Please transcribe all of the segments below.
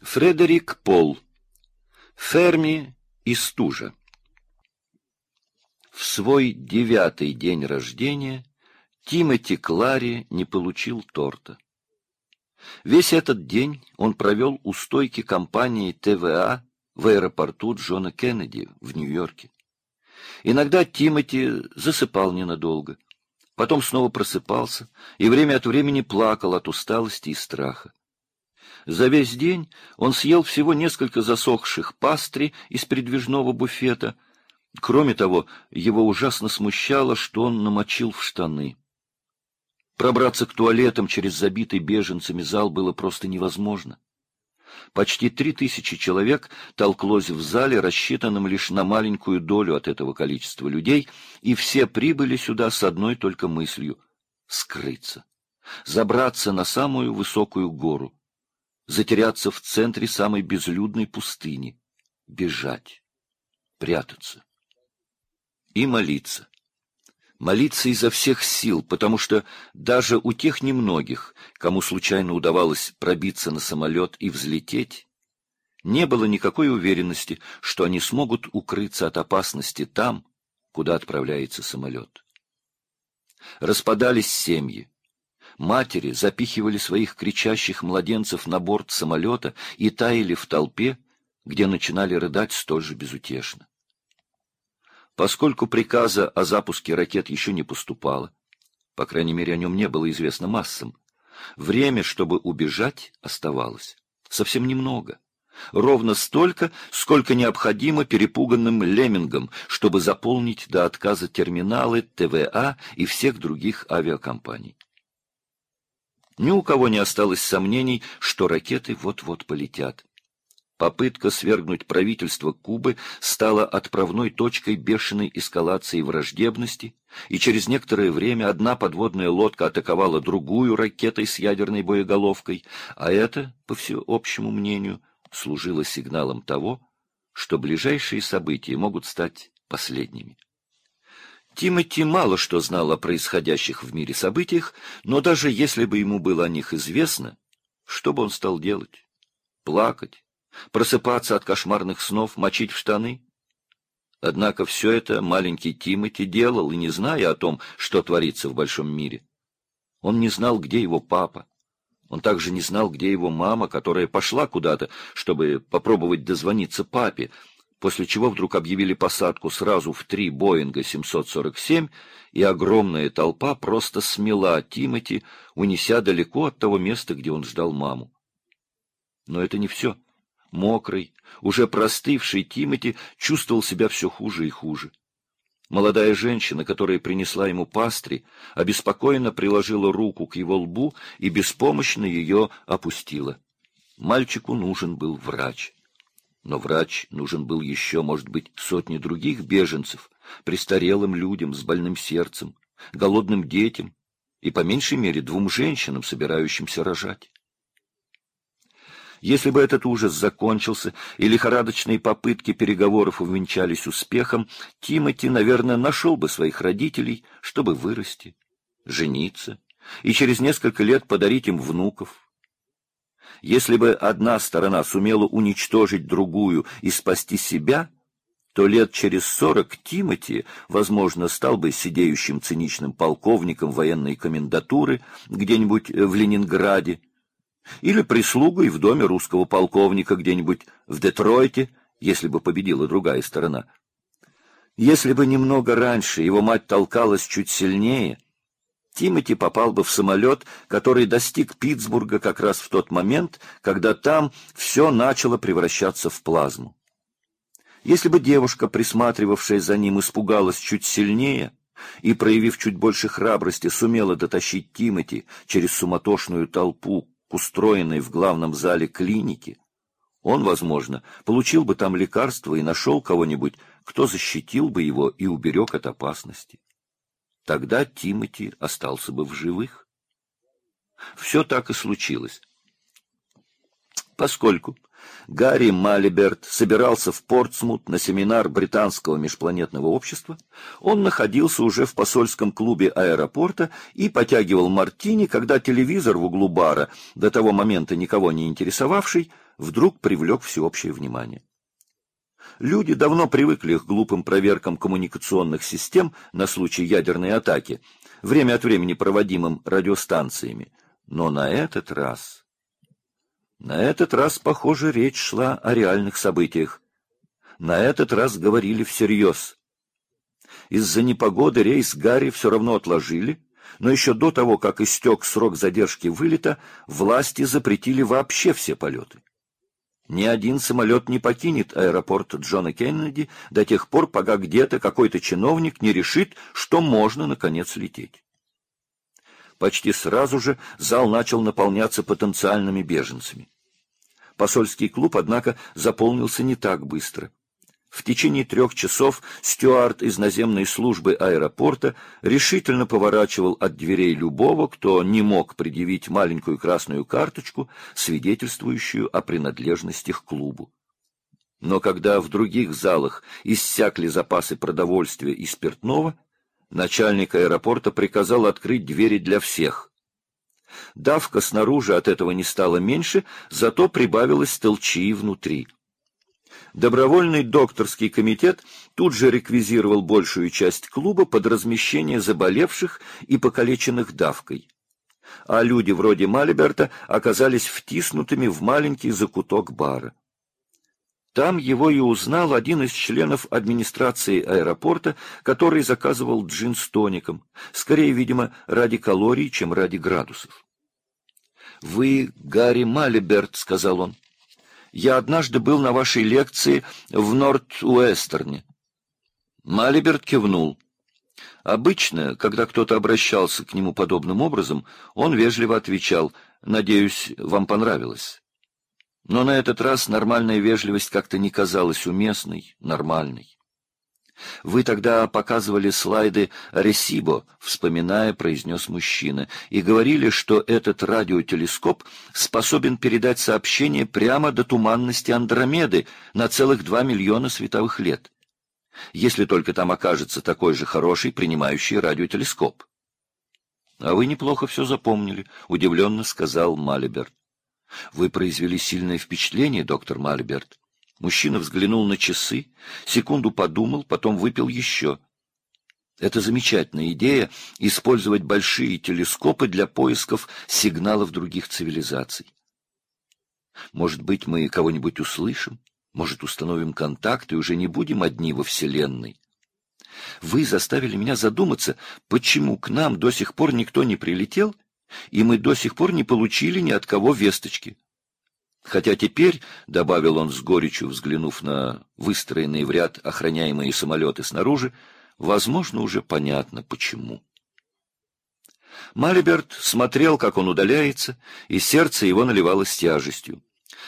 Фредерик Пол. Ферми и стужа. В свой девятый день рождения Тимоти Клари не получил торта. Весь этот день он провел у стойки компании ТВА в аэропорту Джона Кеннеди в Нью-Йорке. Иногда Тимоти засыпал ненадолго, потом снова просыпался и время от времени плакал от усталости и страха. За весь день он съел всего несколько засохших пастри из передвижного буфета. Кроме того, его ужасно смущало, что он намочил в штаны. Пробраться к туалетам через забитый беженцами зал было просто невозможно. Почти три тысячи человек толклось в зале, рассчитанном лишь на маленькую долю от этого количества людей, и все прибыли сюда с одной только мыслью — скрыться, забраться на самую высокую гору, затеряться в центре самой безлюдной пустыни, бежать, прятаться и молиться молиться изо всех сил, потому что даже у тех немногих, кому случайно удавалось пробиться на самолет и взлететь, не было никакой уверенности, что они смогут укрыться от опасности там, куда отправляется самолет. Распадались семьи. Матери запихивали своих кричащих младенцев на борт самолета и таяли в толпе, где начинали рыдать столь же безутешно. Поскольку приказа о запуске ракет еще не поступало, по крайней мере, о нем не было известно массам, время, чтобы убежать, оставалось. Совсем немного. Ровно столько, сколько необходимо перепуганным леммингам, чтобы заполнить до отказа терминалы ТВА и всех других авиакомпаний. Ни у кого не осталось сомнений, что ракеты вот-вот полетят. Попытка свергнуть правительство Кубы стала отправной точкой бешеной эскалации враждебности, и через некоторое время одна подводная лодка атаковала другую ракетой с ядерной боеголовкой, а это, по всеобщему мнению, служило сигналом того, что ближайшие события могут стать последними. Тимоти мало что знал о происходящих в мире событиях, но даже если бы ему было о них известно, что бы он стал делать? Плакать? Просыпаться от кошмарных снов, мочить в штаны? Однако все это маленький Тимоти делал, и не зная о том, что творится в большом мире. Он не знал, где его папа. Он также не знал, где его мама, которая пошла куда-то, чтобы попробовать дозвониться папе, после чего вдруг объявили посадку сразу в три Боинга 747, и огромная толпа просто смела Тимоти, унеся далеко от того места, где он ждал маму. Но это не все. Мокрый, уже простывший Тимати чувствовал себя все хуже и хуже. Молодая женщина, которая принесла ему пастри, обеспокоенно приложила руку к его лбу и беспомощно ее опустила. Мальчику нужен был врач. Но врач нужен был еще, может быть, сотни других беженцев, престарелым людям с больным сердцем, голодным детям и, по меньшей мере, двум женщинам, собирающимся рожать. Если бы этот ужас закончился и лихорадочные попытки переговоров увенчались успехом, Тимоти, наверное, нашел бы своих родителей, чтобы вырасти, жениться и через несколько лет подарить им внуков. Если бы одна сторона сумела уничтожить другую и спасти себя, то лет через сорок Тимоти, возможно, стал бы сидеющим циничным полковником военной комендатуры где-нибудь в Ленинграде, или прислугой в доме русского полковника где-нибудь в Детройте, если бы победила другая сторона. Если бы немного раньше его мать толкалась чуть сильнее, Тимоти попал бы в самолет, который достиг Питтсбурга как раз в тот момент, когда там все начало превращаться в плазму. Если бы девушка, присматривавшая за ним, испугалась чуть сильнее и, проявив чуть больше храбрости, сумела дотащить Тимоти через суматошную толпу к устроенной в главном зале клинике, он, возможно, получил бы там лекарство и нашел кого-нибудь, кто защитил бы его и уберег от опасности. Тогда Тимати остался бы в живых. Все так и случилось. Поскольку Гарри Малиберт собирался в Портсмут на семинар британского межпланетного общества, он находился уже в посольском клубе аэропорта и потягивал мартини, когда телевизор в углу бара, до того момента никого не интересовавший, вдруг привлек всеобщее внимание. Люди давно привыкли к глупым проверкам коммуникационных систем на случай ядерной атаки, время от времени проводимым радиостанциями, но на этот раз... На этот раз, похоже, речь шла о реальных событиях. На этот раз говорили всерьез. Из-за непогоды рейс Гарри все равно отложили, но еще до того, как истек срок задержки вылета, власти запретили вообще все полеты. Ни один самолет не покинет аэропорт Джона Кеннеди до тех пор, пока где-то какой-то чиновник не решит, что можно, наконец, лететь. Почти сразу же зал начал наполняться потенциальными беженцами. Посольский клуб, однако, заполнился не так быстро. В течение трех часов стюард из наземной службы аэропорта решительно поворачивал от дверей любого, кто не мог предъявить маленькую красную карточку, свидетельствующую о принадлежности к клубу. Но когда в других залах иссякли запасы продовольствия и спиртного, начальник аэропорта приказал открыть двери для всех. Давка снаружи от этого не стала меньше, зато прибавилось толчии внутри. Добровольный докторский комитет тут же реквизировал большую часть клуба под размещение заболевших и покалеченных давкой. А люди вроде Малиберта оказались втиснутыми в маленький закуток бара. Там его и узнал один из членов администрации аэропорта, который заказывал джин с тоником, скорее, видимо, ради калорий, чем ради градусов. «Вы Гарри Малиберт», — сказал он. «Я однажды был на вашей лекции в Норт-Уэстерне». Малиберт кивнул. Обычно, когда кто-то обращался к нему подобным образом, он вежливо отвечал «Надеюсь, вам понравилось». Но на этот раз нормальная вежливость как-то не казалась уместной, нормальной. «Вы тогда показывали слайды Ресибо», — вспоминая, произнес мужчина, и говорили, что этот радиотелескоп способен передать сообщение прямо до туманности Андромеды на целых два миллиона световых лет, если только там окажется такой же хороший принимающий радиотелескоп. — А вы неплохо все запомнили, — удивленно сказал Малиберт. Вы произвели сильное впечатление, доктор Мальберт. Мужчина взглянул на часы, секунду подумал, потом выпил еще. Это замечательная идея — использовать большие телескопы для поисков сигналов других цивилизаций. Может быть, мы кого-нибудь услышим? Может, установим контакт и уже не будем одни во Вселенной? Вы заставили меня задуматься, почему к нам до сих пор никто не прилетел — и мы до сих пор не получили ни от кого весточки. Хотя теперь, — добавил он с горечью, взглянув на выстроенные в ряд охраняемые самолеты снаружи, — возможно, уже понятно, почему. Малиберт смотрел, как он удаляется, и сердце его наливалось тяжестью.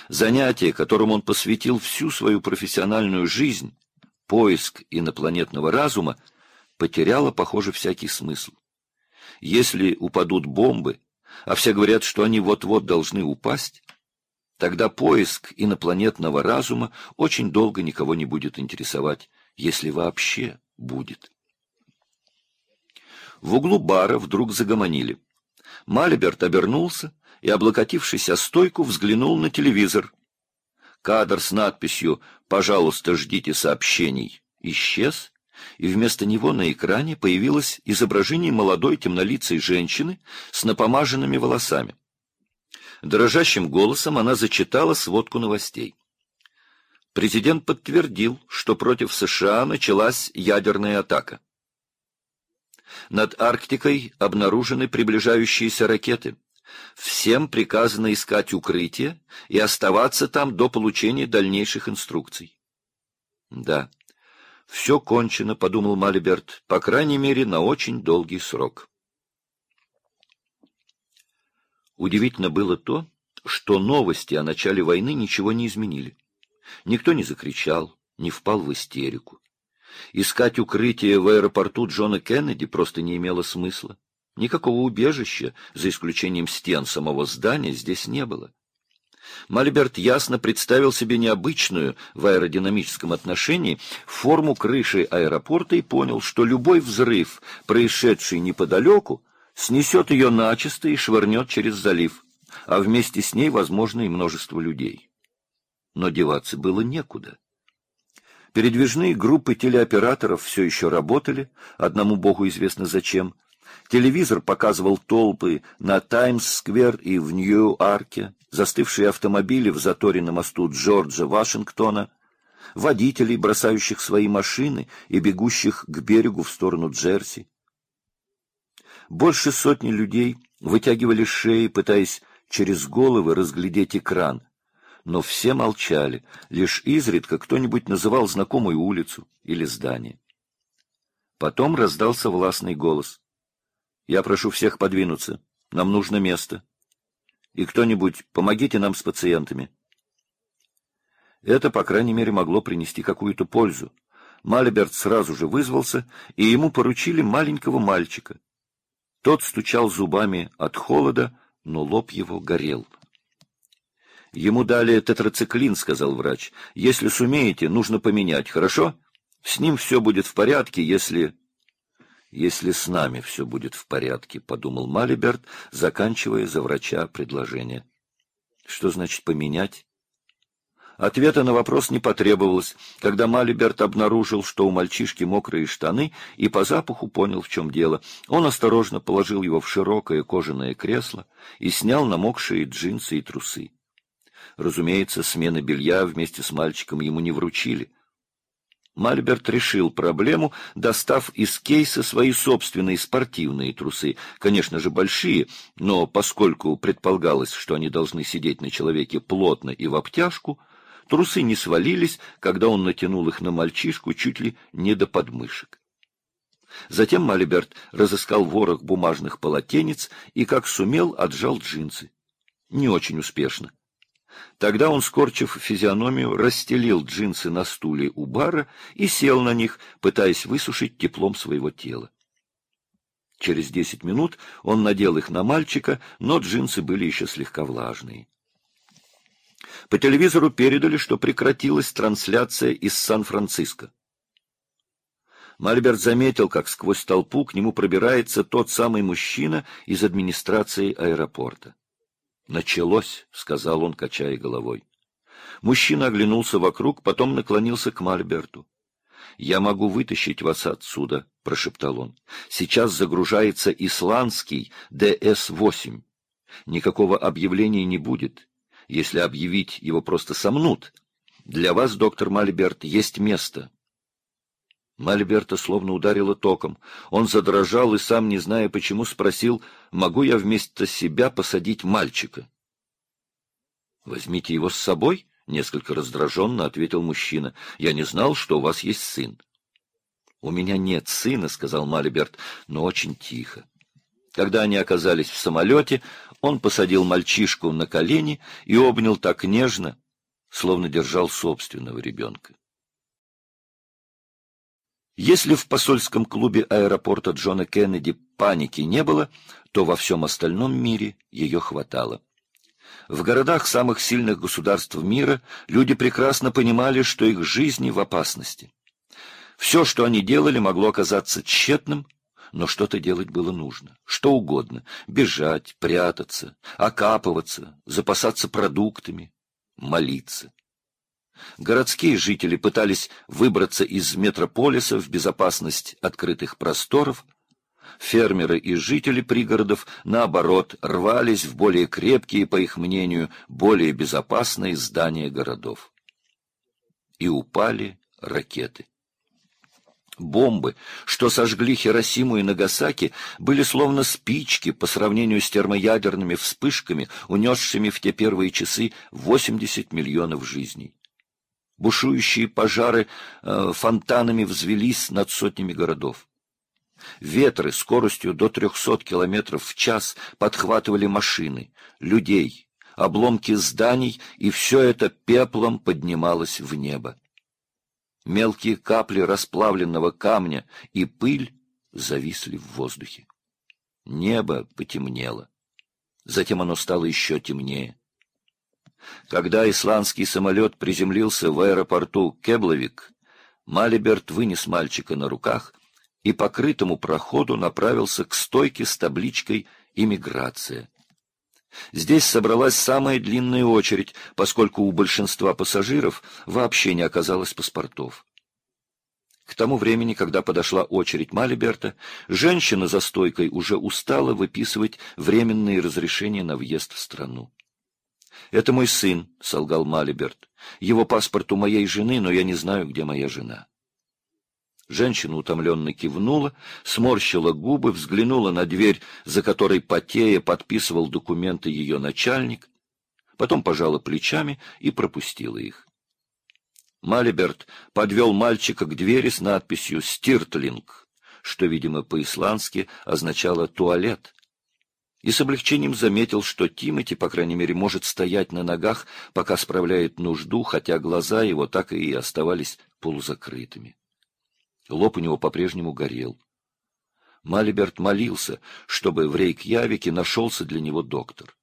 Занятие, которому он посвятил всю свою профессиональную жизнь, поиск инопланетного разума, потеряло, похоже, всякий смысл. Если упадут бомбы, а все говорят, что они вот-вот должны упасть, тогда поиск инопланетного разума очень долго никого не будет интересовать, если вообще будет. В углу бара вдруг загомонили. Малиберт обернулся и, облокотившись о стойку, взглянул на телевизор. Кадр с надписью «Пожалуйста, ждите сообщений» исчез, и вместо него на экране появилось изображение молодой темнолицей женщины с напомаженными волосами. Дрожащим голосом она зачитала сводку новостей. Президент подтвердил, что против США началась ядерная атака. Над Арктикой обнаружены приближающиеся ракеты. Всем приказано искать укрытие и оставаться там до получения дальнейших инструкций. Да, «Все кончено», — подумал Малиберт, — «по крайней мере, на очень долгий срок». Удивительно было то, что новости о начале войны ничего не изменили. Никто не закричал, не впал в истерику. Искать укрытие в аэропорту Джона Кеннеди просто не имело смысла. Никакого убежища, за исключением стен самого здания, здесь не было. Мальберт ясно представил себе необычную в аэродинамическом отношении форму крыши аэропорта и понял, что любой взрыв, происшедший неподалеку, снесет ее начисто и швырнет через залив, а вместе с ней, возможно, и множество людей. Но деваться было некуда. Передвижные группы телеоператоров все еще работали, одному богу известно зачем. Телевизор показывал толпы на Таймс-сквер и в Нью-Арке, застывшие автомобили в заторе на мосту Джорджа Вашингтона, водителей, бросающих свои машины и бегущих к берегу в сторону Джерси. Больше сотни людей вытягивали шеи, пытаясь через головы разглядеть экран, но все молчали, лишь изредка кто-нибудь называл знакомую улицу или здание. Потом раздался властный голос. «Я прошу всех подвинуться. Нам нужно место. И кто-нибудь, помогите нам с пациентами». Это, по крайней мере, могло принести какую-то пользу. Малиберт сразу же вызвался, и ему поручили маленького мальчика. Тот стучал зубами от холода, но лоб его горел. Ему дали тетрациклин, сказал врач. Если сумеете, нужно поменять, хорошо? С ним все будет в порядке, если... Если с нами все будет в порядке, подумал Малиберт, заканчивая за врача предложение. Что значит поменять? Ответа на вопрос не потребовалось, когда Малиберт обнаружил, что у мальчишки мокрые штаны, и по запаху понял, в чем дело. Он осторожно положил его в широкое кожаное кресло и снял намокшие джинсы и трусы. Разумеется, смены белья вместе с мальчиком ему не вручили. Мальберт решил проблему, достав из кейса свои собственные спортивные трусы, конечно же большие, но поскольку предполагалось, что они должны сидеть на человеке плотно и в обтяжку, трусы не свалились, когда он натянул их на мальчишку чуть ли не до подмышек. Затем Малиберт разыскал ворох бумажных полотенец и, как сумел, отжал джинсы. Не очень успешно. Тогда он, скорчив физиономию, расстелил джинсы на стуле у бара и сел на них, пытаясь высушить теплом своего тела. Через десять минут он надел их на мальчика, но джинсы были еще слегка влажные. По телевизору передали, что прекратилась трансляция из Сан-Франциско. Мальберт заметил, как сквозь толпу к нему пробирается тот самый мужчина из администрации аэропорта. «Началось», — сказал он, качая головой. Мужчина оглянулся вокруг, потом наклонился к Мальберту. «Я могу вытащить вас отсюда», — прошептал он. «Сейчас загружается исландский ДС-8. Никакого объявления не будет. Если объявить, его просто сомнут. Для вас, доктор Мальберт, есть место. Мальберта словно ударило током. Он задрожал и, сам не зная почему, спросил, могу я вместо себя посадить мальчика? — Возьмите его с собой, — несколько раздраженно ответил мужчина. — Я не знал, что у вас есть сын. — У меня нет сына, — сказал Мальберт, но очень тихо. Когда они оказались в самолете, он посадил мальчишку на колени и обнял так нежно, словно держал собственного ребенка. Если в посольском клубе аэропорта Джона Кеннеди паники не было, то во всем остальном мире ее хватало. В городах самых сильных государств мира люди прекрасно понимали, что их жизни в опасности. Все, что они делали, могло оказаться тщетным, но что-то делать было нужно. Что угодно. Бежать, прятаться, окапываться, запасаться продуктами, молиться. Городские жители пытались выбраться из метрополиса в безопасность открытых просторов. Фермеры и жители пригородов, наоборот, рвались в более крепкие, по их мнению, более безопасные здания городов. И упали ракеты. Бомбы, что сожгли Хиросиму и Нагасаки, были словно спички по сравнению с термоядерными вспышками, унесшими в те первые часы 80 миллионов жизней. Бушующие пожары э, фонтанами взвелись над сотнями городов. Ветры скоростью до 300 километров в час подхватывали машины, людей, обломки зданий, и все это пеплом поднималось в небо. Мелкие капли расплавленного камня и пыль зависли в воздухе. Небо потемнело. Затем оно стало еще темнее. Когда исландский самолет приземлился в аэропорту Кебловик, Малиберт вынес мальчика на руках и по крытому проходу направился к стойке с табличкой «Иммиграция». Здесь собралась самая длинная очередь, поскольку у большинства пассажиров вообще не оказалось паспортов. К тому времени, когда подошла очередь Малиберта, женщина за стойкой уже устала выписывать временные разрешения на въезд в страну. «Это мой сын», — солгал Малиберт. «Его паспорт у моей жены, но я не знаю, где моя жена». Женщина утомленно кивнула, сморщила губы, взглянула на дверь, за которой потея подписывал документы ее начальник, потом пожала плечами и пропустила их. Малиберт подвел мальчика к двери с надписью «Стиртлинг», что, видимо, по-исландски означало «туалет», и с облегчением заметил, что Тимати, по крайней мере, может стоять на ногах, пока справляет нужду, хотя глаза его так и оставались полузакрытыми. Лоб у него по-прежнему горел. Малиберт молился, чтобы в Рейкьявике нашелся для него доктор.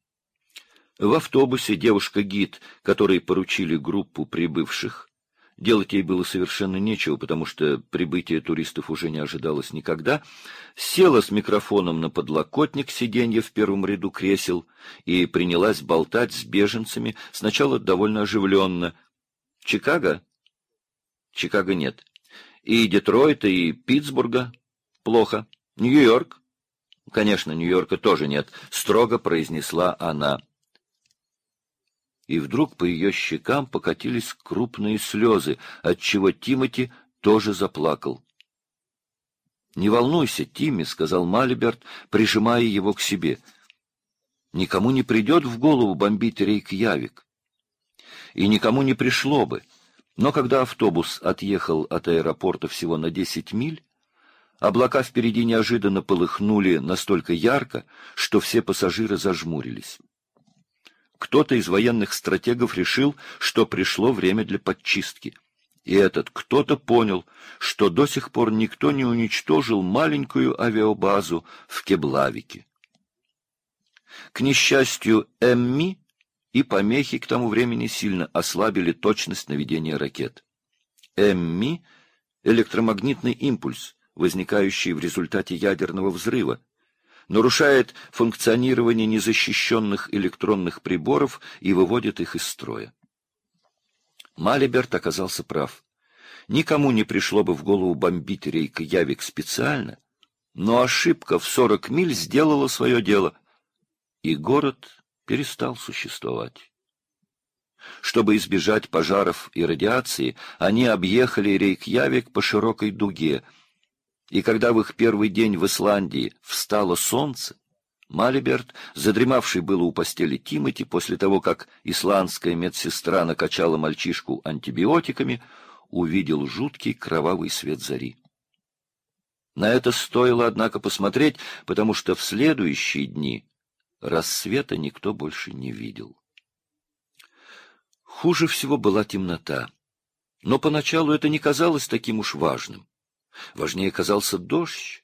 В автобусе девушка-гид, которой поручили группу прибывших, делать ей было совершенно нечего, потому что прибытие туристов уже не ожидалось никогда, села с микрофоном на подлокотник сиденья в первом ряду кресел и принялась болтать с беженцами, сначала довольно оживленно. «Чикаго?» «Чикаго нет. И Детройта, и Питтсбурга? Плохо. Нью-Йорк? Конечно, Нью-Йорка тоже нет, строго произнесла она. И вдруг по ее щекам покатились крупные слезы, отчего Тимати тоже заплакал. «Не волнуйся, Тимми», — сказал Малиберт, прижимая его к себе. «Никому не придет в голову бомбить Рейкьявик. И никому не пришло бы. Но когда автобус отъехал от аэропорта всего на 10 миль, облака впереди неожиданно полыхнули настолько ярко, что все пассажиры зажмурились. Кто-то из военных стратегов решил, что пришло время для подчистки. И этот кто-то понял, что до сих пор никто не уничтожил маленькую авиабазу в Кеблавике. К несчастью, Эмми и помехи к тому времени сильно ослабили точность наведения ракет. ЭММИ — электромагнитный импульс, возникающий в результате ядерного взрыва, нарушает функционирование незащищенных электронных приборов и выводит их из строя. Малиберт оказался прав. Никому не пришло бы в голову бомбить рейка Явик специально, но ошибка в 40 миль сделала свое дело, и город перестал существовать. Чтобы избежать пожаров и радиации, они объехали Рейкьявик по широкой дуге, и когда в их первый день в Исландии встало солнце, Малиберт, задремавший было у постели Тимати после того, как исландская медсестра накачала мальчишку антибиотиками, увидел жуткий кровавый свет зари. На это стоило, однако, посмотреть, потому что в следующие дни Рассвета никто больше не видел. Хуже всего была темнота. Но поначалу это не казалось таким уж важным. Важнее казался дождь.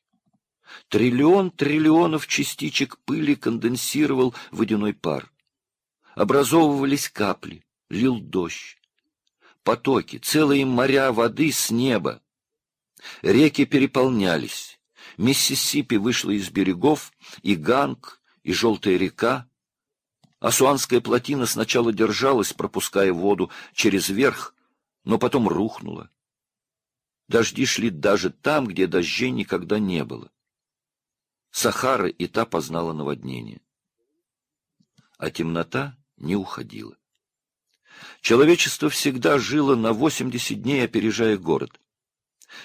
Триллион триллионов частичек пыли конденсировал водяной пар. Образовывались капли, лил дождь. Потоки, целые моря воды с неба. Реки переполнялись. Миссисипи вышла из берегов, и Ганг, и желтая река. Асуанская плотина сначала держалась, пропуская воду через верх, но потом рухнула. Дожди шли даже там, где дождей никогда не было. Сахара и та познала наводнение. А темнота не уходила. Человечество всегда жило на 80 дней, опережая город.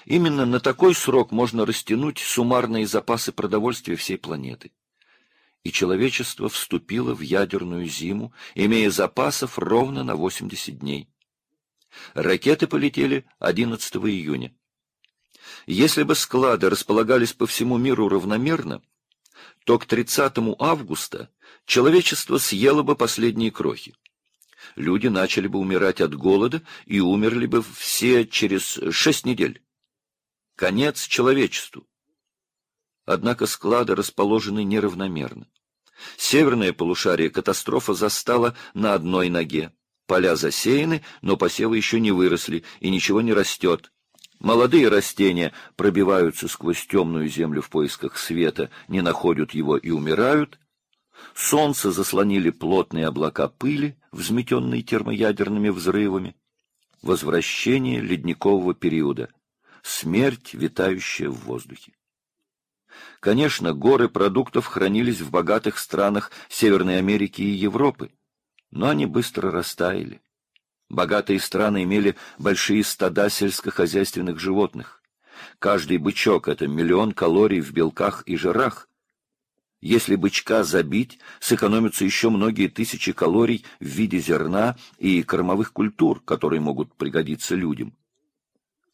Именно на такой срок можно растянуть суммарные запасы продовольствия всей планеты и человечество вступило в ядерную зиму, имея запасов ровно на 80 дней. Ракеты полетели 11 июня. Если бы склады располагались по всему миру равномерно, то к 30 августа человечество съело бы последние крохи. Люди начали бы умирать от голода и умерли бы все через шесть недель. Конец человечеству. Однако склады расположены неравномерно. Северное полушарие катастрофа застала на одной ноге. Поля засеяны, но посевы еще не выросли, и ничего не растет. Молодые растения пробиваются сквозь темную землю в поисках света, не находят его и умирают. Солнце заслонили плотные облака пыли, взметенные термоядерными взрывами. Возвращение ледникового периода. Смерть, витающая в воздухе. Конечно, горы продуктов хранились в богатых странах Северной Америки и Европы, но они быстро растаяли. Богатые страны имели большие стада сельскохозяйственных животных. Каждый бычок — это миллион калорий в белках и жирах. Если бычка забить, сэкономятся еще многие тысячи калорий в виде зерна и кормовых культур, которые могут пригодиться людям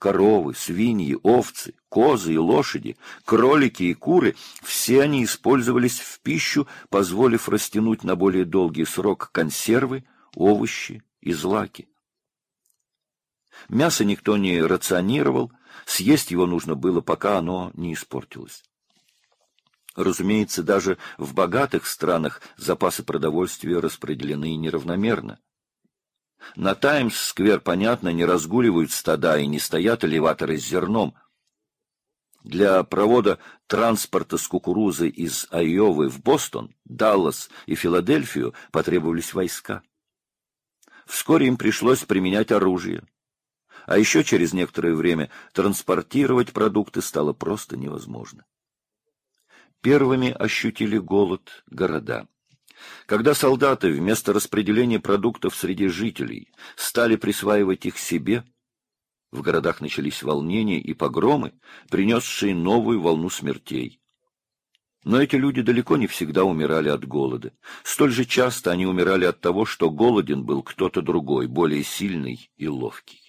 коровы, свиньи, овцы, козы и лошади, кролики и куры — все они использовались в пищу, позволив растянуть на более долгий срок консервы, овощи и злаки. Мясо никто не рационировал, съесть его нужно было, пока оно не испортилось. Разумеется, даже в богатых странах запасы продовольствия распределены неравномерно. На Таймс-сквер, понятно, не разгуливают стада и не стоят элеваторы с зерном. Для провода транспорта с кукурузой из Айовы в Бостон, Даллас и Филадельфию потребовались войска. Вскоре им пришлось применять оружие. А еще через некоторое время транспортировать продукты стало просто невозможно. Первыми ощутили голод города. Когда солдаты вместо распределения продуктов среди жителей стали присваивать их себе, в городах начались волнения и погромы, принесшие новую волну смертей. Но эти люди далеко не всегда умирали от голода. Столь же часто они умирали от того, что голоден был кто-то другой, более сильный и ловкий.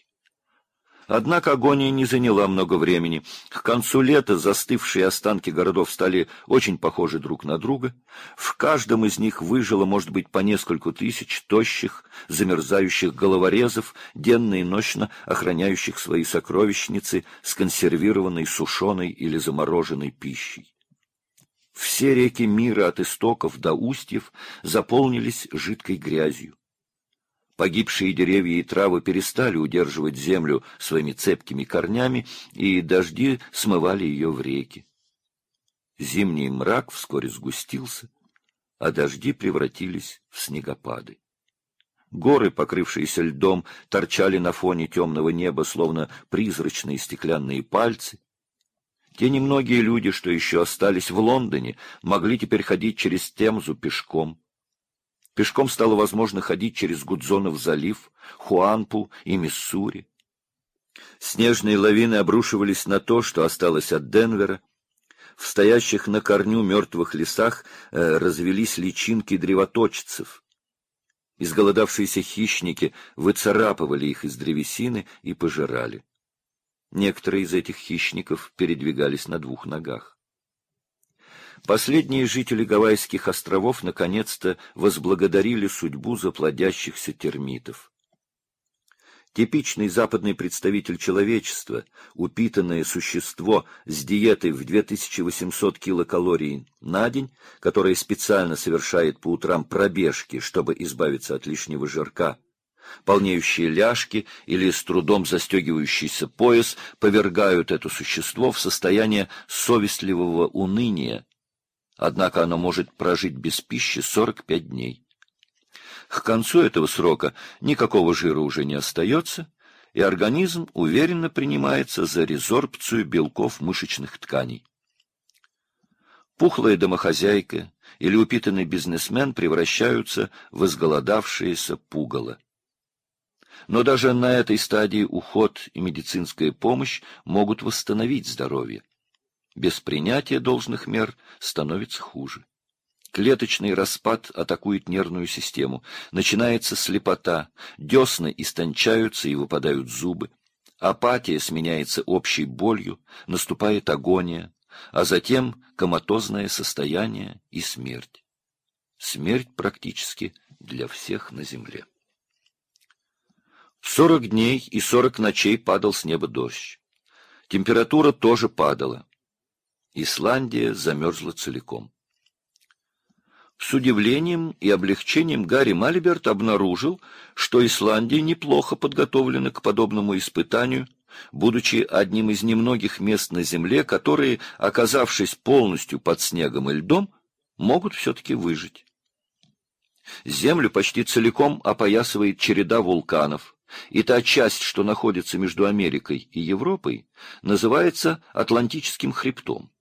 Однако агония не заняла много времени. К концу лета застывшие останки городов стали очень похожи друг на друга. В каждом из них выжило, может быть, по нескольку тысяч тощих, замерзающих головорезов, денно и ночно охраняющих свои сокровищницы с консервированной, сушеной или замороженной пищей. Все реки мира от истоков до устьев заполнились жидкой грязью. Погибшие деревья и травы перестали удерживать землю своими цепкими корнями, и дожди смывали ее в реки. Зимний мрак вскоре сгустился, а дожди превратились в снегопады. Горы, покрывшиеся льдом, торчали на фоне темного неба, словно призрачные стеклянные пальцы. Те немногие люди, что еще остались в Лондоне, могли теперь ходить через Темзу пешком. Пешком стало возможно ходить через Гудзонов залив, Хуанпу и Миссури. Снежные лавины обрушивались на то, что осталось от Денвера. В стоящих на корню мертвых лесах э, развелись личинки древоточцев. Изголодавшиеся хищники выцарапывали их из древесины и пожирали. Некоторые из этих хищников передвигались на двух ногах. Последние жители Гавайских островов наконец-то возблагодарили судьбу за плодящихся термитов. Типичный западный представитель человечества, упитанное существо с диетой в 2800 килокалорий на день, которое специально совершает по утрам пробежки, чтобы избавиться от лишнего жирка, полнеющие ляжки или с трудом застегивающийся пояс повергают это существо в состояние совестливого уныния, Однако оно может прожить без пищи 45 дней. К концу этого срока никакого жира уже не остается, и организм уверенно принимается за резорбцию белков мышечных тканей. Пухлая домохозяйка или упитанный бизнесмен превращаются в изголодавшееся пугало. Но даже на этой стадии уход и медицинская помощь могут восстановить здоровье. Без принятия должных мер становится хуже. Клеточный распад атакует нервную систему. Начинается слепота, десны истончаются и выпадают зубы. Апатия сменяется общей болью, наступает агония, а затем коматозное состояние и смерть. Смерть практически для всех на земле. Сорок дней и сорок ночей падал с неба дождь. Температура тоже падала. Исландия замерзла целиком. С удивлением и облегчением Гарри Малиберт обнаружил, что Исландия неплохо подготовлена к подобному испытанию, будучи одним из немногих мест на Земле, которые, оказавшись полностью под снегом и льдом, могут все-таки выжить. Землю почти целиком опоясывает череда вулканов, и та часть, что находится между Америкой и Европой, называется Атлантическим хребтом.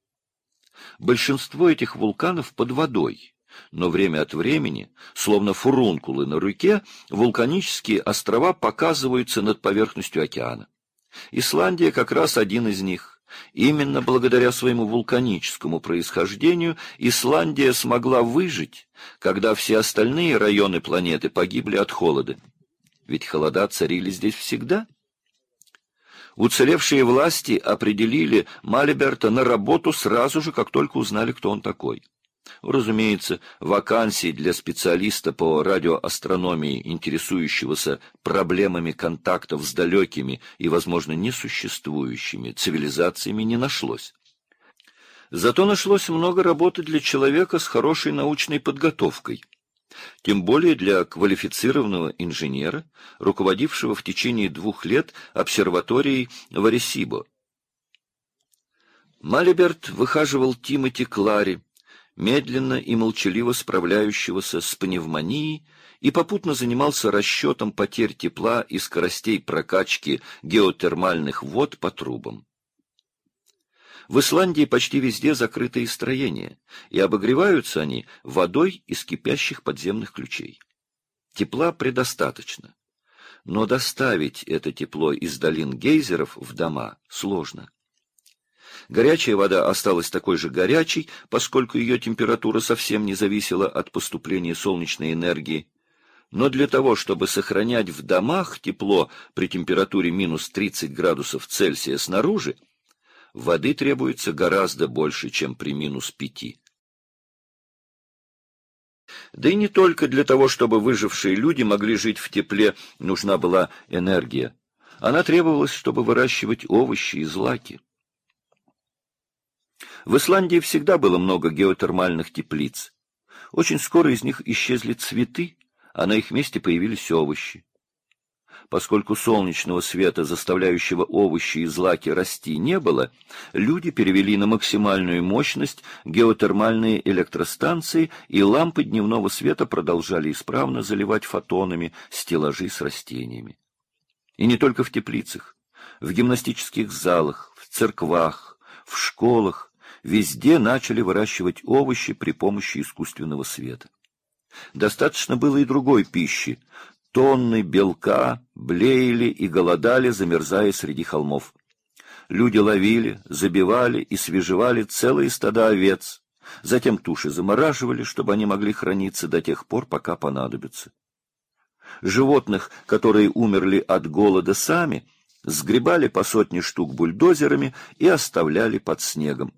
Большинство этих вулканов под водой, но время от времени, словно фурункулы на руке, вулканические острова показываются над поверхностью океана. Исландия как раз один из них. Именно благодаря своему вулканическому происхождению Исландия смогла выжить, когда все остальные районы планеты погибли от холода. Ведь холода царили здесь всегда. Уцелевшие власти определили Малиберта на работу сразу же, как только узнали, кто он такой. Разумеется, вакансий для специалиста по радиоастрономии, интересующегося проблемами контактов с далекими и, возможно, несуществующими цивилизациями, не нашлось. Зато нашлось много работы для человека с хорошей научной подготовкой. Тем более для квалифицированного инженера, руководившего в течение двух лет обсерваторией в Аресибо. Малиберт выхаживал Тимоти Клари, медленно и молчаливо справляющегося с пневмонией, и попутно занимался расчетом потерь тепла и скоростей прокачки геотермальных вод по трубам. В Исландии почти везде закрытые строения, и обогреваются они водой из кипящих подземных ключей. Тепла предостаточно, но доставить это тепло из долин гейзеров в дома сложно. Горячая вода осталась такой же горячей, поскольку ее температура совсем не зависела от поступления солнечной энергии. Но для того, чтобы сохранять в домах тепло при температуре минус 30 градусов Цельсия снаружи, воды требуется гораздо больше, чем при минус 5. Да и не только для того, чтобы выжившие люди могли жить в тепле, нужна была энергия. Она требовалась, чтобы выращивать овощи и злаки. В Исландии всегда было много геотермальных теплиц. Очень скоро из них исчезли цветы, а на их месте появились овощи. Поскольку солнечного света, заставляющего овощи и злаки расти, не было, люди перевели на максимальную мощность геотермальные электростанции, и лампы дневного света продолжали исправно заливать фотонами стеллажи с растениями. И не только в теплицах, в гимнастических залах, в церквах, в школах, везде начали выращивать овощи при помощи искусственного света. Достаточно было и другой пищи. Тонны белка блеяли и голодали, замерзая среди холмов. Люди ловили, забивали и свежевали целые стада овец. Затем туши замораживали, чтобы они могли храниться до тех пор, пока понадобятся. Животных, которые умерли от голода сами, сгребали по сотне штук бульдозерами и оставляли под снегом.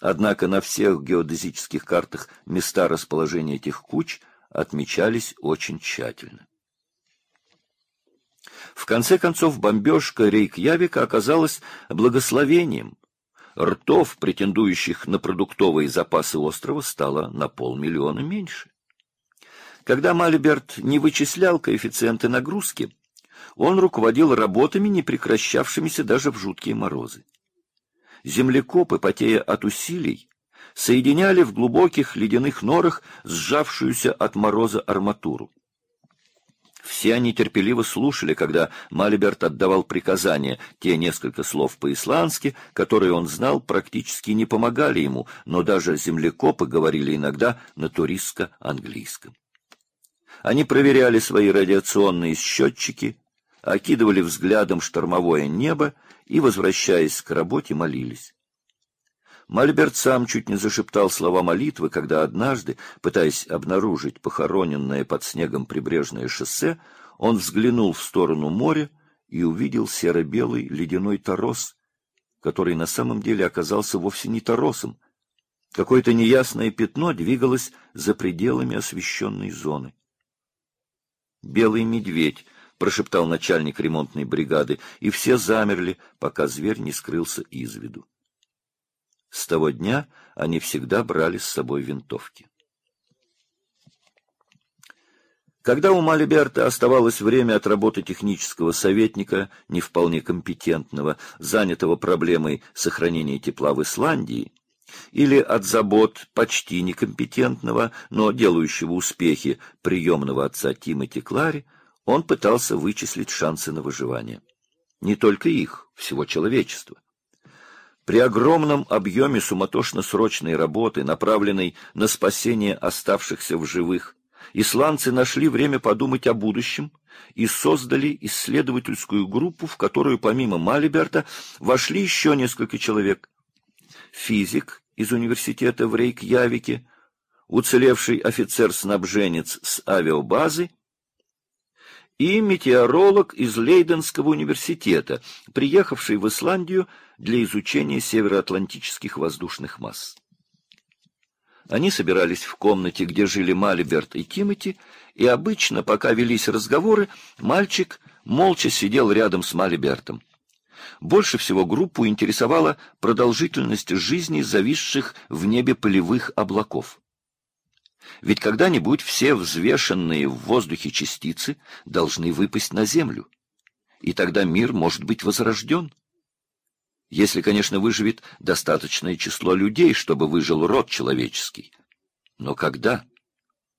Однако на всех геодезических картах места расположения этих куч отмечались очень тщательно. В конце концов, бомбежка Рейкьявика оказалась благословением. Ртов, претендующих на продуктовые запасы острова, стало на полмиллиона меньше. Когда Малиберт не вычислял коэффициенты нагрузки, он руководил работами, не прекращавшимися даже в жуткие морозы землекопы, потея от усилий, соединяли в глубоких ледяных норах сжавшуюся от мороза арматуру. Все они терпеливо слушали, когда Малиберт отдавал приказания. Те несколько слов по-исландски, которые он знал, практически не помогали ему, но даже землекопы говорили иногда на туристско-английском. Они проверяли свои радиационные счетчики, окидывали взглядом штормовое небо и, возвращаясь к работе, молились. Мальберт сам чуть не зашептал слова молитвы, когда однажды, пытаясь обнаружить похороненное под снегом прибрежное шоссе, он взглянул в сторону моря и увидел серо-белый ледяной торос, который на самом деле оказался вовсе не торосом. Какое-то неясное пятно двигалось за пределами освещенной зоны. Белый медведь прошептал начальник ремонтной бригады, и все замерли, пока зверь не скрылся из виду. С того дня они всегда брали с собой винтовки. Когда у Малиберта оставалось время от работы технического советника, не вполне компетентного, занятого проблемой сохранения тепла в Исландии, или от забот почти некомпетентного, но делающего успехи приемного отца Тимоти Клари, он пытался вычислить шансы на выживание. Не только их, всего человечества. При огромном объеме суматошно-срочной работы, направленной на спасение оставшихся в живых, исландцы нашли время подумать о будущем и создали исследовательскую группу, в которую помимо Малиберта вошли еще несколько человек. Физик из университета в Рейкьявике, уцелевший офицер-снабженец с авиабазы и метеоролог из Лейденского университета, приехавший в Исландию для изучения североатлантических воздушных масс. Они собирались в комнате, где жили Малиберт и Тимоти, и обычно, пока велись разговоры, мальчик молча сидел рядом с Малибертом. Больше всего группу интересовала продолжительность жизни зависших в небе полевых облаков. Ведь когда-нибудь все взвешенные в воздухе частицы должны выпасть на Землю, и тогда мир может быть возрожден. Если, конечно, выживет достаточное число людей, чтобы выжил род человеческий. Но когда?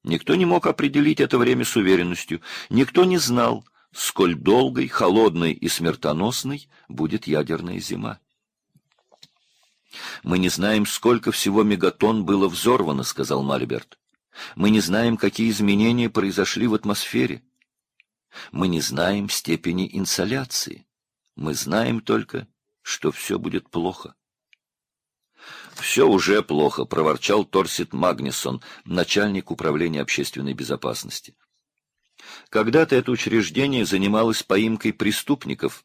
Никто не мог определить это время с уверенностью. Никто не знал, сколь долгой, холодной и смертоносной будет ядерная зима. «Мы не знаем, сколько всего мегатон было взорвано», — сказал Мальберт. «Мы не знаем, какие изменения произошли в атмосфере. Мы не знаем степени инсоляции. Мы знаем только, что все будет плохо. «Все уже плохо», — проворчал Торсит Магнисон, начальник управления общественной безопасности. Когда-то это учреждение занималось поимкой преступников,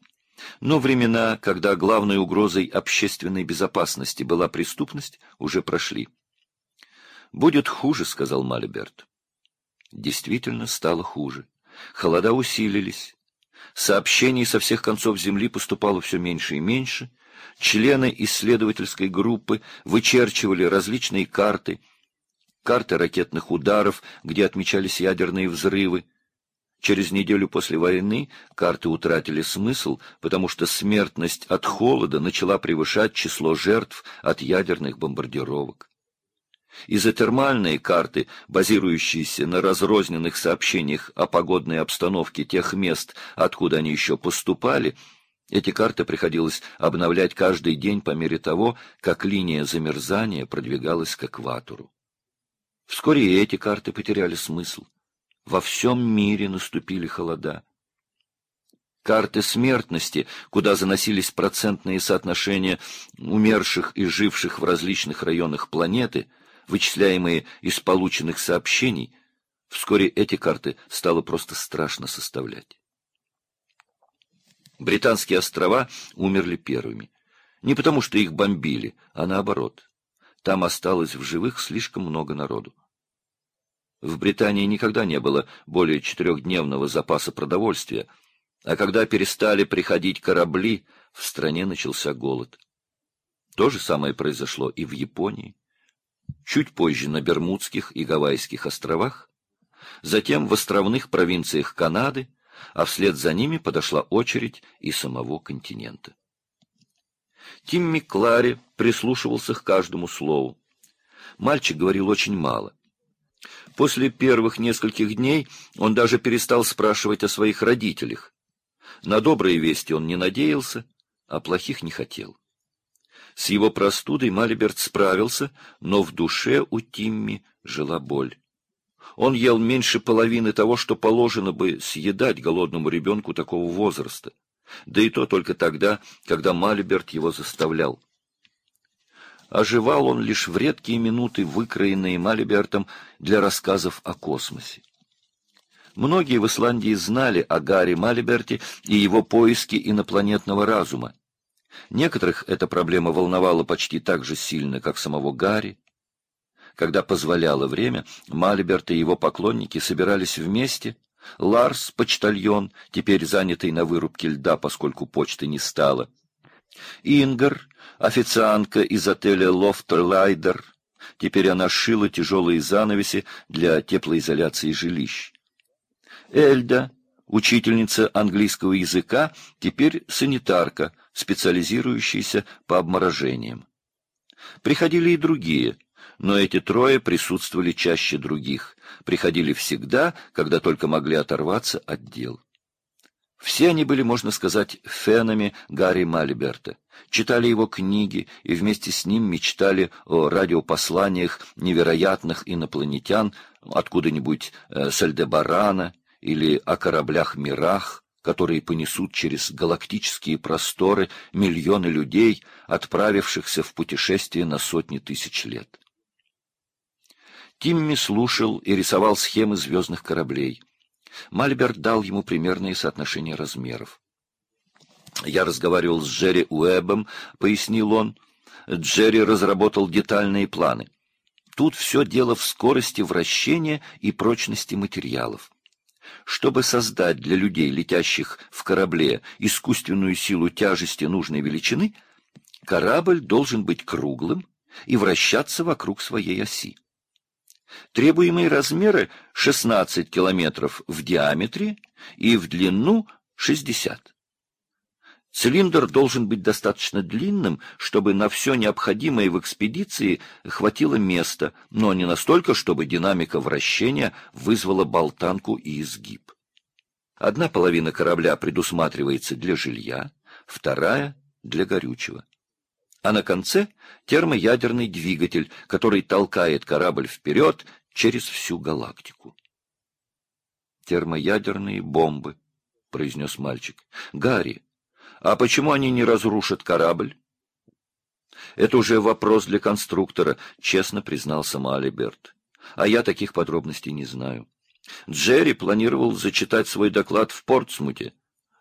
но времена, когда главной угрозой общественной безопасности была преступность, уже прошли. «Будет хуже», — сказал Малиберт. Действительно стало хуже. Холода усилились. Сообщений со всех концов Земли поступало все меньше и меньше. Члены исследовательской группы вычерчивали различные карты, карты ракетных ударов, где отмечались ядерные взрывы. Через неделю после войны карты утратили смысл, потому что смертность от холода начала превышать число жертв от ядерных бомбардировок. Изотермальные карты, базирующиеся на разрозненных сообщениях о погодной обстановке тех мест, откуда они еще поступали, эти карты приходилось обновлять каждый день по мере того, как линия замерзания продвигалась к экватору. Вскоре и эти карты потеряли смысл. Во всем мире наступили холода. Карты смертности, куда заносились процентные соотношения умерших и живших в различных районах планеты — вычисляемые из полученных сообщений, вскоре эти карты стало просто страшно составлять. Британские острова умерли первыми. Не потому, что их бомбили, а наоборот. Там осталось в живых слишком много народу. В Британии никогда не было более четырехдневного запаса продовольствия, а когда перестали приходить корабли, в стране начался голод. То же самое произошло и в Японии чуть позже на Бермудских и Гавайских островах, затем в островных провинциях Канады, а вслед за ними подошла очередь и самого континента. Тимми Клари прислушивался к каждому слову. Мальчик говорил очень мало. После первых нескольких дней он даже перестал спрашивать о своих родителях. На добрые вести он не надеялся, а плохих не хотел. С его простудой Малиберт справился, но в душе у Тимми жила боль. Он ел меньше половины того, что положено бы съедать голодному ребенку такого возраста. Да и то только тогда, когда Малиберт его заставлял. Оживал он лишь в редкие минуты, выкроенные Малибертом для рассказов о космосе. Многие в Исландии знали о Гарри Малиберте и его поиске инопланетного разума. Некоторых эта проблема волновала почти так же сильно, как самого Гарри. Когда позволяло время, Мальберт и его поклонники собирались вместе. Ларс, почтальон, теперь занятый на вырубке льда, поскольку почты не стало. Ингар, официантка из отеля Лофтерлайдер. Теперь она шила тяжелые занавеси для теплоизоляции жилищ. Эльда, учительница английского языка, теперь санитарка, специализирующаяся по обморожениям. Приходили и другие, но эти трое присутствовали чаще других, приходили всегда, когда только могли оторваться от дел. Все они были, можно сказать, фенами Гарри Малиберта, читали его книги и вместе с ним мечтали о радиопосланиях невероятных инопланетян откуда-нибудь э, с Альдебарана или о кораблях-мирах, которые понесут через галактические просторы миллионы людей, отправившихся в путешествие на сотни тысяч лет. Тимми слушал и рисовал схемы звездных кораблей. Мальберт дал ему примерные соотношения размеров. «Я разговаривал с Джерри Уэбом», — пояснил он. Джерри разработал детальные планы. Тут все дело в скорости вращения и прочности материалов. Чтобы создать для людей, летящих в корабле, искусственную силу тяжести нужной величины, корабль должен быть круглым и вращаться вокруг своей оси. Требуемые размеры 16 километров в диаметре и в длину 60. Цилиндр должен быть достаточно длинным, чтобы на все необходимое в экспедиции хватило места, но не настолько, чтобы динамика вращения вызвала болтанку и изгиб. Одна половина корабля предусматривается для жилья, вторая — для горючего а на конце термоядерный двигатель, который толкает корабль вперед через всю галактику. «Термоядерные бомбы», — произнес мальчик. «Гарри, а почему они не разрушат корабль?» «Это уже вопрос для конструктора», — честно признался Малиберт. «А я таких подробностей не знаю. Джерри планировал зачитать свой доклад в Портсмуте.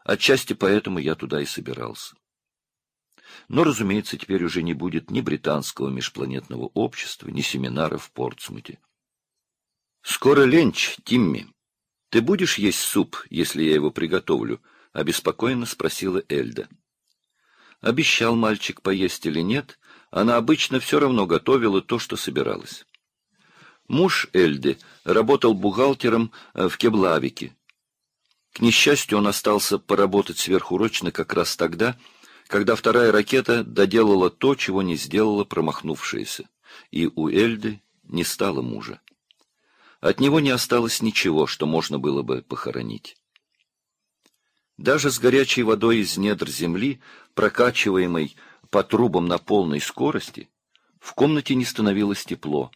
Отчасти поэтому я туда и собирался». Но, разумеется, теперь уже не будет ни британского межпланетного общества, ни семинара в Портсмуте. «Скоро ленч, Тимми. Ты будешь есть суп, если я его приготовлю?» — обеспокоенно спросила Эльда. Обещал мальчик поесть или нет, она обычно все равно готовила то, что собиралась. Муж Эльды работал бухгалтером э, в Кеблавике. К несчастью, он остался поработать сверхурочно как раз тогда, когда вторая ракета доделала то, чего не сделала промахнувшаяся, и у Эльды не стало мужа. От него не осталось ничего, что можно было бы похоронить. Даже с горячей водой из недр земли, прокачиваемой по трубам на полной скорости, в комнате не становилось тепло.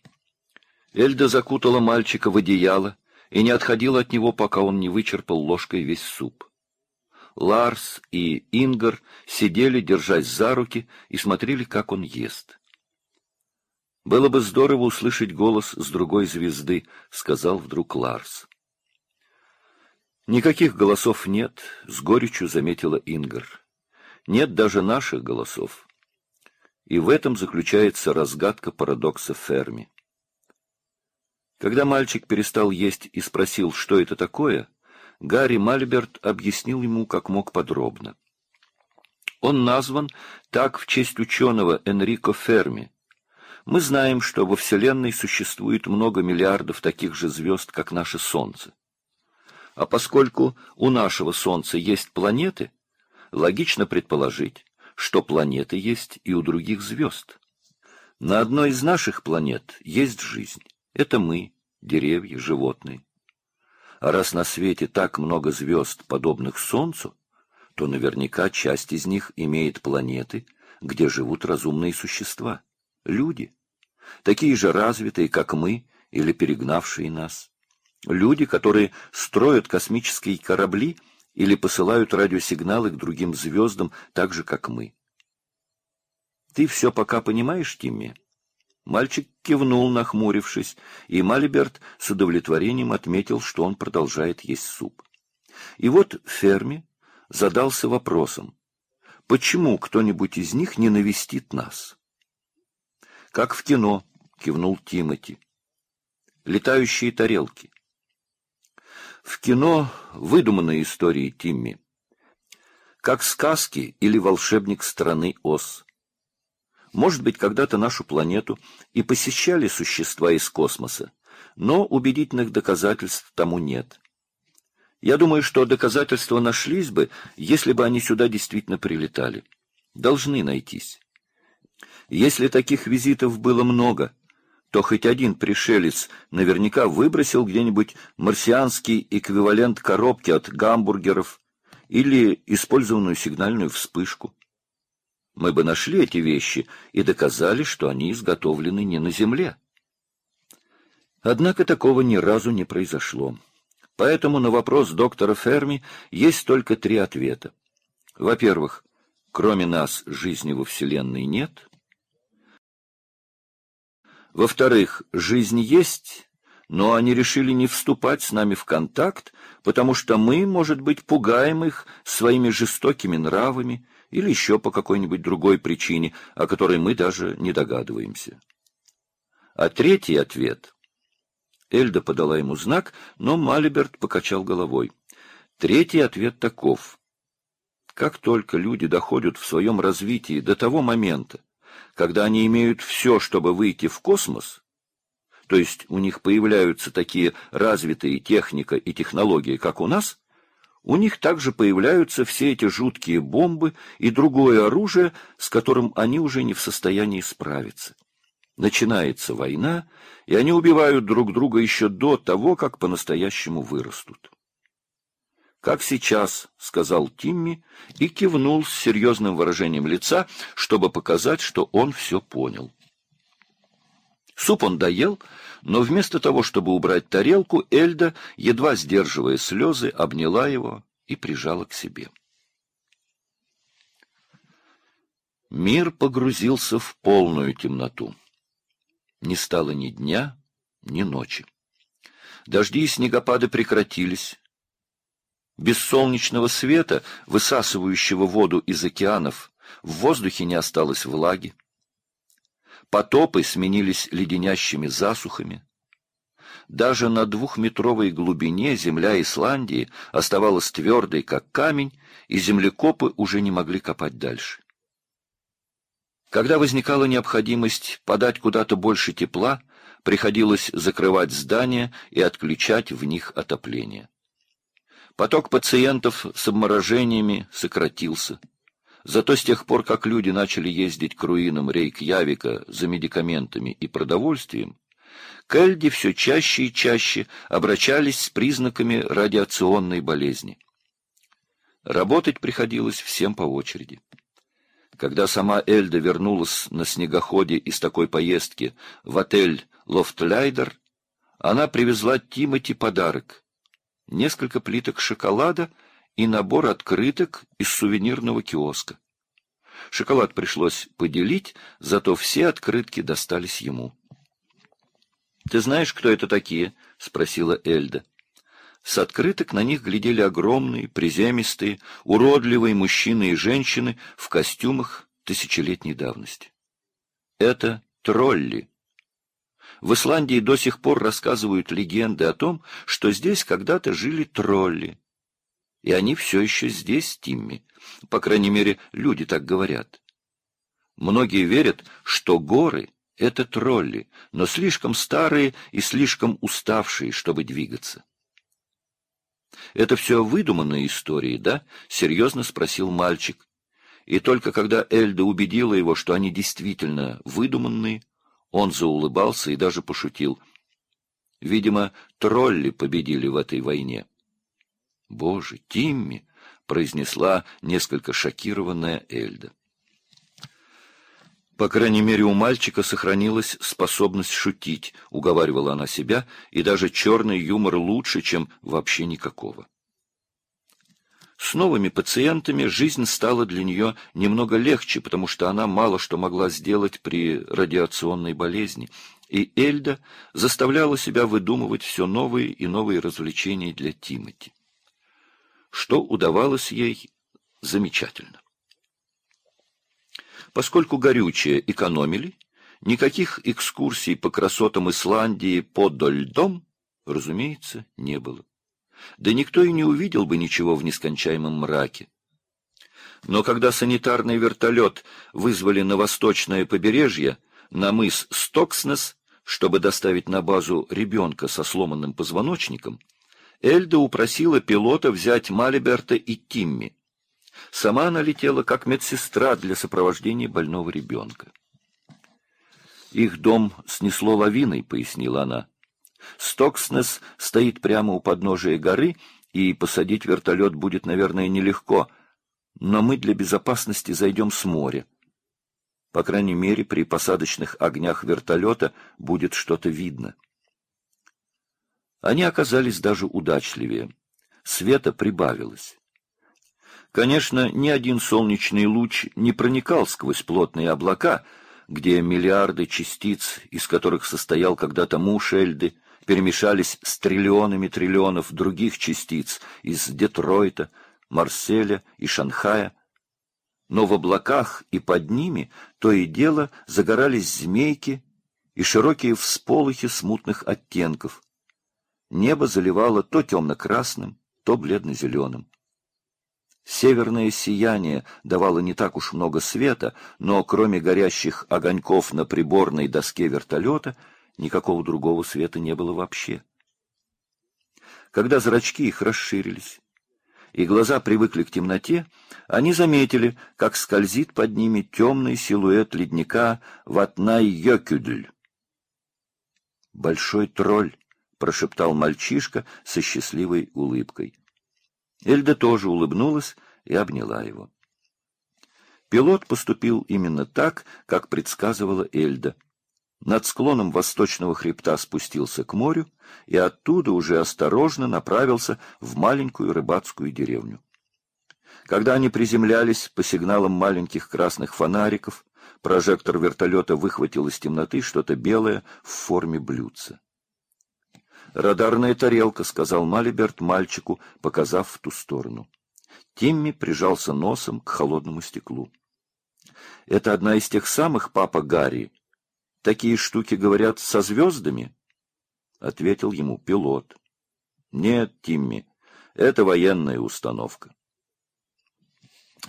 Эльда закутала мальчика в одеяло и не отходила от него, пока он не вычерпал ложкой весь суп. Ларс и Ингар сидели, держась за руки, и смотрели, как он ест. «Было бы здорово услышать голос с другой звезды», — сказал вдруг Ларс. «Никаких голосов нет», — с горечью заметила Ингар. «Нет даже наших голосов». И в этом заключается разгадка парадокса Ферми. Когда мальчик перестал есть и спросил, что это такое, Гарри Мальберт объяснил ему как мог подробно. Он назван так в честь ученого Энрико Ферми. Мы знаем, что во Вселенной существует много миллиардов таких же звезд, как наше Солнце. А поскольку у нашего Солнца есть планеты, логично предположить, что планеты есть и у других звезд. На одной из наших планет есть жизнь. Это мы, деревья, животные. А раз на свете так много звезд, подобных Солнцу, то наверняка часть из них имеет планеты, где живут разумные существа, люди, такие же развитые, как мы, или перегнавшие нас. Люди, которые строят космические корабли или посылают радиосигналы к другим звездам, так же, как мы. Ты все пока понимаешь, Тимми? Мальчик кивнул, нахмурившись, и Малиберт с удовлетворением отметил, что он продолжает есть суп. И вот Ферми задался вопросом, почему кто-нибудь из них не навестит нас? Как в кино, кивнул Тимати. Летающие тарелки. В кино выдуманные истории Тимми. Как сказки или волшебник страны Оз. Может быть, когда-то нашу планету и посещали существа из космоса, но убедительных доказательств тому нет. Я думаю, что доказательства нашлись бы, если бы они сюда действительно прилетали. Должны найтись. Если таких визитов было много, то хоть один пришелец наверняка выбросил где-нибудь марсианский эквивалент коробки от гамбургеров или использованную сигнальную вспышку. Мы бы нашли эти вещи и доказали, что они изготовлены не на Земле. Однако такого ни разу не произошло. Поэтому на вопрос доктора Ферми есть только три ответа. Во-первых, кроме нас жизни во Вселенной нет. Во-вторых, жизнь есть, но они решили не вступать с нами в контакт, потому что мы, может быть, пугаем их своими жестокими нравами или еще по какой-нибудь другой причине, о которой мы даже не догадываемся. А третий ответ. Эльда подала ему знак, но Малиберт покачал головой. Третий ответ таков. Как только люди доходят в своем развитии до того момента, когда они имеют все, чтобы выйти в космос, то есть у них появляются такие развитые техника и технологии, как у нас, у них также появляются все эти жуткие бомбы и другое оружие, с которым они уже не в состоянии справиться. Начинается война, и они убивают друг друга еще до того, как по-настоящему вырастут. «Как сейчас», — сказал Тимми и кивнул с серьезным выражением лица, чтобы показать, что он все понял. Суп он доел, но вместо того, чтобы убрать тарелку, Эльда, едва сдерживая слезы, обняла его и прижала к себе. Мир погрузился в полную темноту. Не стало ни дня, ни ночи. Дожди и снегопады прекратились, без солнечного света, высасывающего воду из океанов, в воздухе не осталось влаги. Потопы сменились леденящими засухами. Даже на двухметровой глубине земля Исландии оставалась твердой, как камень, и землекопы уже не могли копать дальше. Когда возникала необходимость подать куда-то больше тепла, приходилось закрывать здания и отключать в них отопление. Поток пациентов с обморожениями сократился. Зато с тех пор, как люди начали ездить к руинам Рейкьявика за медикаментами и продовольствием, к Эльде все чаще и чаще обращались с признаками радиационной болезни. Работать приходилось всем по очереди. Когда сама Эльда вернулась на снегоходе из такой поездки в отель «Лофтляйдер», она привезла Тимати подарок несколько плиток шоколада и набор открыток из сувенирного киоска. Шоколад пришлось поделить, зато все открытки достались ему. — Ты знаешь, кто это такие? — спросила Эльда. С открыток на них глядели огромные, приземистые, уродливые мужчины и женщины в костюмах тысячелетней давности. Это тролли, в Исландии до сих пор рассказывают легенды о том, что здесь когда-то жили тролли. И они все еще здесь, Тимми. По крайней мере, люди так говорят. Многие верят, что горы — это тролли, но слишком старые и слишком уставшие, чтобы двигаться. «Это все выдуманные истории, да?» — серьезно спросил мальчик. И только когда Эльда убедила его, что они действительно выдуманные, он заулыбался и даже пошутил. Видимо, тролли победили в этой войне. «Боже, Тимми!» — произнесла несколько шокированная Эльда. По крайней мере, у мальчика сохранилась способность шутить, уговаривала она себя, и даже черный юмор лучше, чем вообще никакого. С новыми пациентами жизнь стала для нее немного легче, потому что она мало что могла сделать при радиационной болезни, и Эльда заставляла себя выдумывать все новые и новые развлечения для Тимати. Что удавалось ей замечательно. Поскольку горючее экономили, никаких экскурсий по красотам Исландии под льдом, разумеется, не было да никто и не увидел бы ничего в нескончаемом мраке. Но когда санитарный вертолет вызвали на восточное побережье, на мыс Стокснес, чтобы доставить на базу ребенка со сломанным позвоночником, Эльда упросила пилота взять Малиберта и Тимми. Сама она летела как медсестра для сопровождения больного ребенка. «Их дом снесло лавиной», — пояснила она. «Стокснес стоит прямо у подножия горы, и посадить вертолет будет, наверное, нелегко, но мы для безопасности зайдем с моря. По крайней мере, при посадочных огнях вертолета будет что-то видно». Они оказались даже удачливее. Света прибавилось. Конечно, ни один солнечный луч не проникал сквозь плотные облака, где миллиарды частиц, из которых состоял когда-то муж Эльды, перемешались с триллионами триллионов других частиц из Детройта, Марселя и Шанхая. Но в облаках и под ними то и дело загорались змейки и широкие всполохи смутных оттенков. Небо заливало то темно-красным, то бледно-зеленым. Северное сияние давало не так уж много света, но кроме горящих огоньков на приборной доске вертолета, никакого другого света не было вообще. Когда зрачки их расширились, и глаза привыкли к темноте, они заметили, как скользит под ними темный силуэт ледника Ватнай-Йокюдль. «Большой тролль», — прошептал мальчишка со счастливой улыбкой. Эльда тоже улыбнулась и обняла его. Пилот поступил именно так, как предсказывала Эльда. Над склоном восточного хребта спустился к морю и оттуда уже осторожно направился в маленькую рыбацкую деревню. Когда они приземлялись по сигналам маленьких красных фонариков, прожектор вертолета выхватил из темноты что-то белое в форме блюдца. «Радарная тарелка», — сказал Малиберт мальчику, показав в ту сторону. Тимми прижался носом к холодному стеклу. «Это одна из тех самых, папа Гарри. Такие штуки, говорят, со звездами?» — ответил ему пилот. «Нет, Тимми, это военная установка».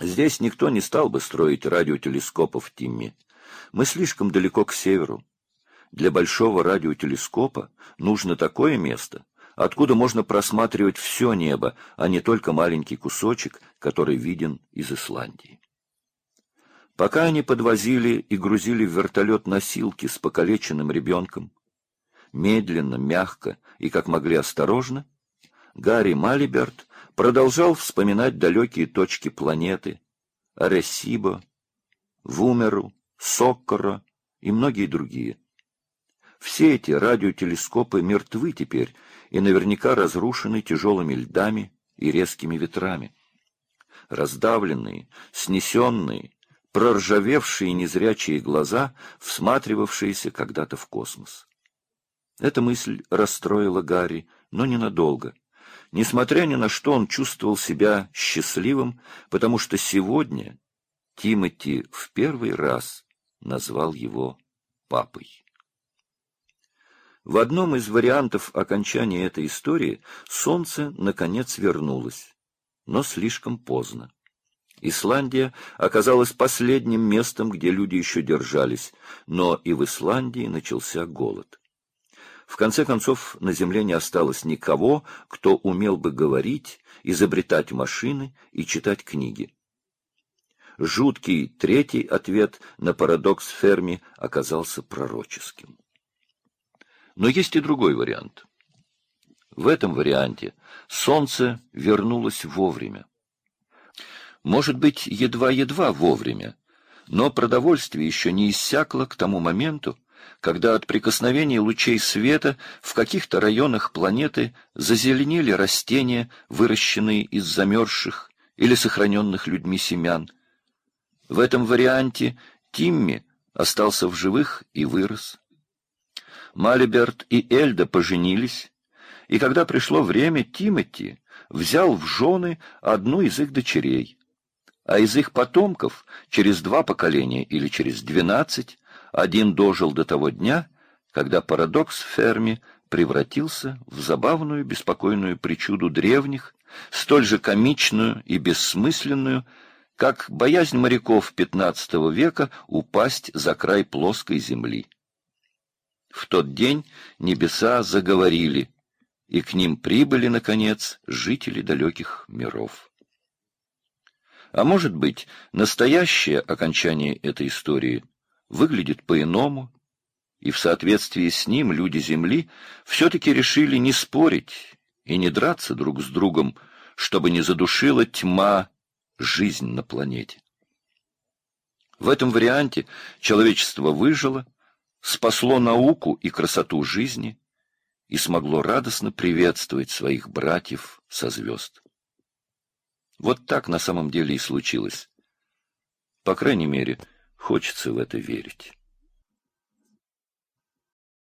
«Здесь никто не стал бы строить радиотелескопов, Тимми. Мы слишком далеко к северу. Для большого радиотелескопа нужно такое место, откуда можно просматривать все небо, а не только маленький кусочек, который виден из Исландии. Пока они подвозили и грузили в вертолет носилки с покалеченным ребенком, медленно, мягко и, как могли, осторожно, Гарри Малиберт продолжал вспоминать далекие точки планеты, Аресибо, Вумеру, Соккора и многие другие. Все эти радиотелескопы мертвы теперь и наверняка разрушены тяжелыми льдами и резкими ветрами. Раздавленные, снесенные, проржавевшие незрячие глаза, всматривавшиеся когда-то в космос. Эта мысль расстроила Гарри, но ненадолго. Несмотря ни на что, он чувствовал себя счастливым, потому что сегодня Тимоти в первый раз назвал его папой. В одном из вариантов окончания этой истории солнце, наконец, вернулось, но слишком поздно. Исландия оказалась последним местом, где люди еще держались, но и в Исландии начался голод. В конце концов, на земле не осталось никого, кто умел бы говорить, изобретать машины и читать книги. Жуткий третий ответ на парадокс Ферми оказался пророческим. Но есть и другой вариант. В этом варианте солнце вернулось вовремя. Может быть, едва-едва вовремя, но продовольствие еще не иссякло к тому моменту, когда от прикосновения лучей света в каких-то районах планеты зазеленели растения, выращенные из замерзших или сохраненных людьми семян. В этом варианте Тимми остался в живых и вырос. Малиберт и Эльда поженились, и когда пришло время, Тимоти взял в жены одну из их дочерей. А из их потомков через два поколения или через двенадцать один дожил до того дня, когда парадокс Ферми превратился в забавную беспокойную причуду древних, столь же комичную и бессмысленную, как боязнь моряков XV века упасть за край плоской земли. В тот день небеса заговорили, и к ним прибыли, наконец, жители далеких миров. А может быть, настоящее окончание этой истории выглядит по-иному, и в соответствии с ним люди Земли все-таки решили не спорить и не драться друг с другом, чтобы не задушила тьма жизнь на планете. В этом варианте человечество выжило, спасло науку и красоту жизни и смогло радостно приветствовать своих братьев со звезд. Вот так на самом деле и случилось. По крайней мере, хочется в это верить.